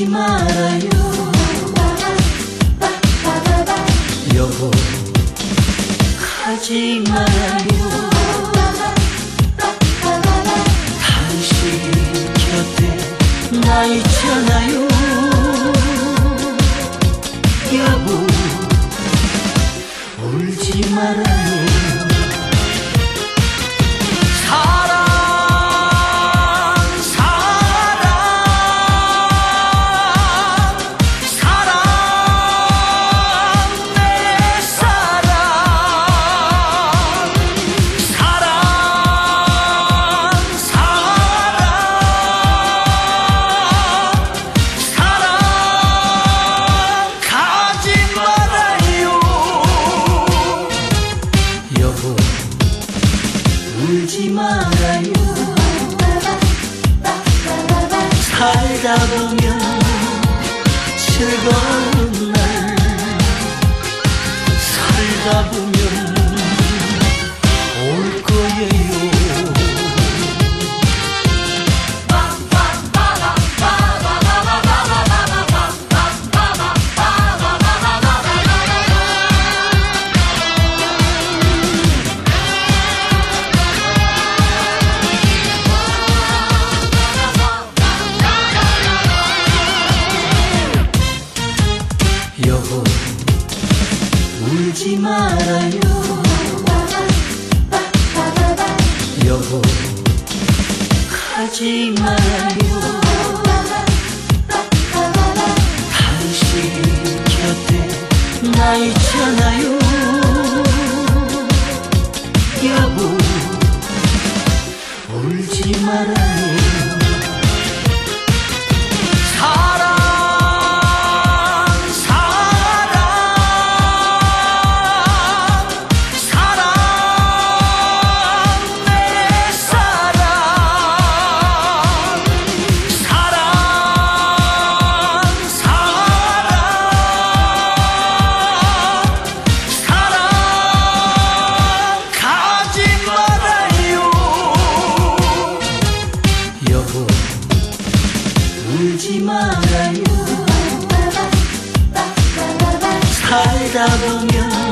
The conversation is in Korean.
잊지 말아요. 여보 가지 마. 울지 말아요. 살다 보면 즐거운 날. 살다 보면 여보 울지 말아요. 여보. 하지 말아요. 울지 말아요. 살다 보면